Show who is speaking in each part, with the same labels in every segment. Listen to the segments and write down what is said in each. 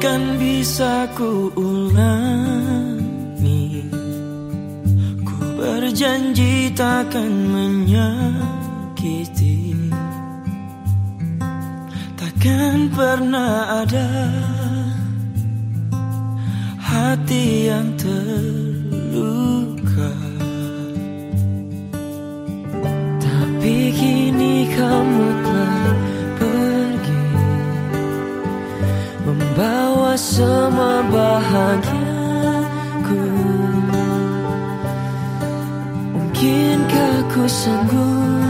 Speaker 1: kan bisa ku ulangi. Ku berjanji takkan menyakiti. Takkan pernah ada hati yang terluka semua bahagiaku. Mungkinkah ku sanggup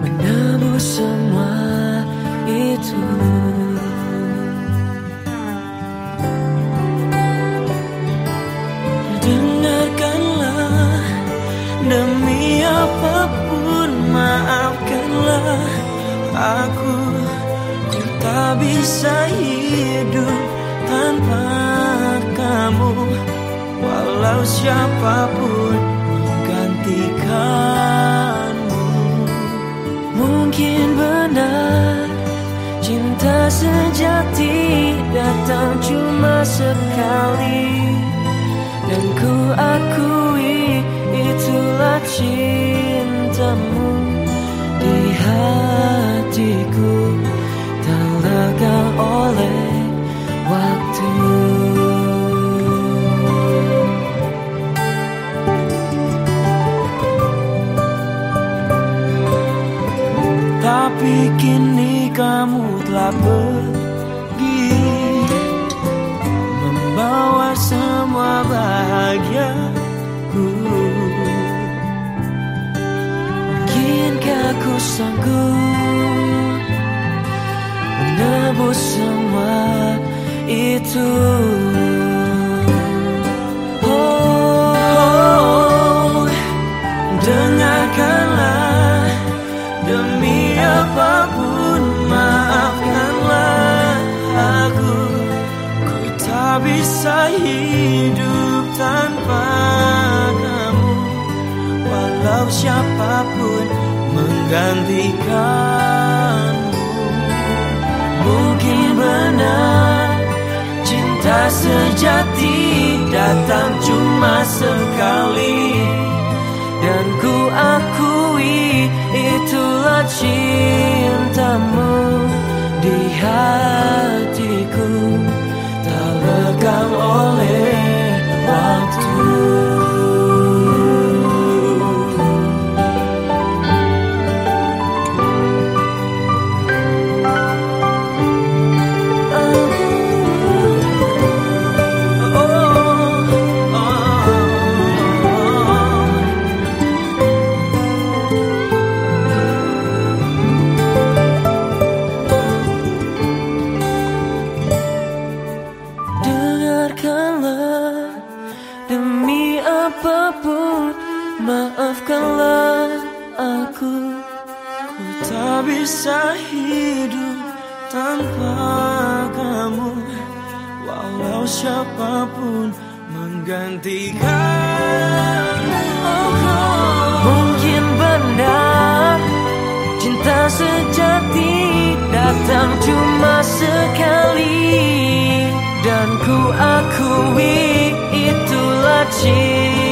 Speaker 1: Menebus semua itu? Dengarkanlah Demi apa pun maafkanlah aku. Ku bisa hidup tanpa kamu. Walau siapa pun menggantikanmu. Mungkin benar cinta sejati datang cuma sekali. Dan ku akui itulah cintamu Di hatiku Tapi kini kamu telah pergi Membawa semua bahagiaku. Mungkinkah ku sanggup Menebus semua itu hidup tanpa kamu. Walau siapa pun menggantikanmu. Mungkin benar cinta sejati datang cuma sekali. Dan ku akui maafkanlah aku. Ku tak bisa hidup tanpa kamu. Walau siapa pun menggantikanmu Mungkin benar cinta sejati datang cuma sekali. Dan ku akui itulah cinta